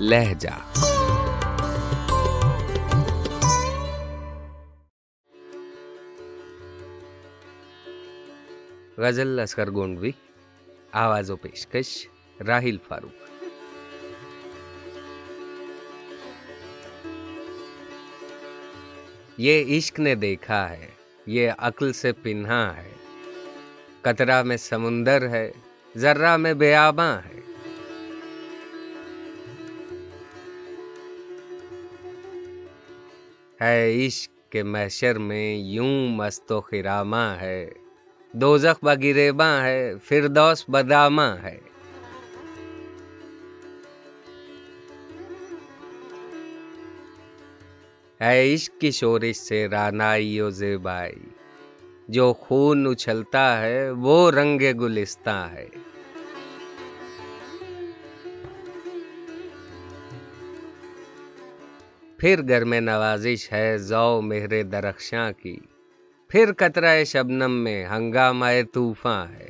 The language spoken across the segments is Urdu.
لہجہ۔ غزل اسکر گونڈوی آواز و پیشکش، راہیل فاروق۔ یہ عشق نے دیکھا ہے، یہ عقل سے پنہا ہے۔ قطرہ میں سمندر ہے، ذرہ میں بیاباں ہے۔ ہے عشق کے محشر میں یوں مست و خراما ہے۔ دوزخ بگریباں ہے، فردوس بداماں ہے۔ ہے عشق کی شورش سے رانائی و زیبائی، جو خون اچھلتا ہے، وہ رنگ گلستہ ہے۔ پھر گھر میں نوازش ہے زو مہر درخشاں کی۔ پھر قطرہ شبنم میں ہنگامہ طوفاں ہے۔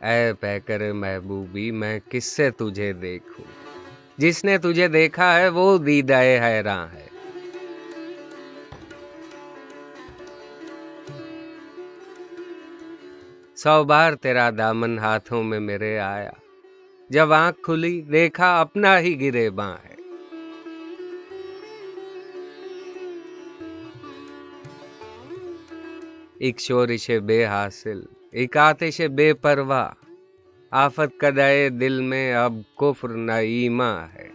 اے پیکر محبوبی، میں کس سے تجھے دیکھوں؟ جس نے تجھے دیکھا ہے وہ دیدہ حیراں ہے۔ سو بار تیرا دامن ہاتھوں میں میرے آیا۔ جب آنکھ کھلی، دیکھا اپنا ہی گرے باں ہے۔ ایک شورش بے حاصل، ایک آتش بے پرواہ۔ آفت کدائے دل میں اب کفر نہ ایماں ہے۔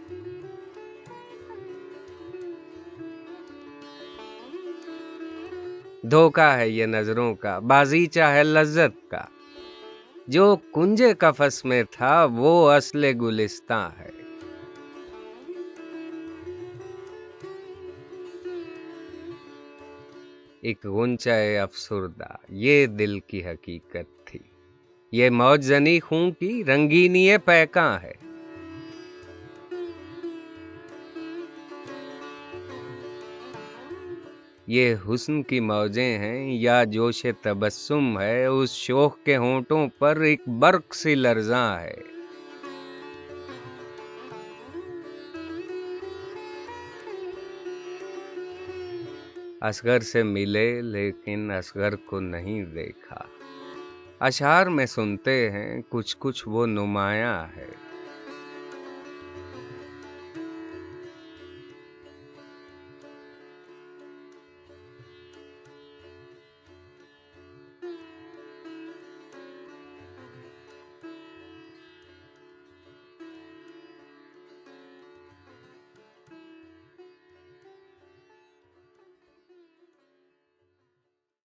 دھوکا ہے یہ نظروں کا بازی چاہے لذت کا۔ جو کنجے کفس میں تھا، وہ اصل گلستان ہے۔ ایک گنچا افسردہ، یہ دل کی حقیقت تھی۔ یہ موج زنی خون کی رنگینی پیکاں ہے۔ یہ حسن کی موجیں ہیں یا جوش تبسم ہے، اس شوق کے ہونٹوں پر ایک برق سی لرزاں ہے۔ اصغر سے ملے لیکن اصغر کو نہیں دیکھا۔ اشعار میں سنتے ہیں، کچھ کچھ وہ نمایاں ہے۔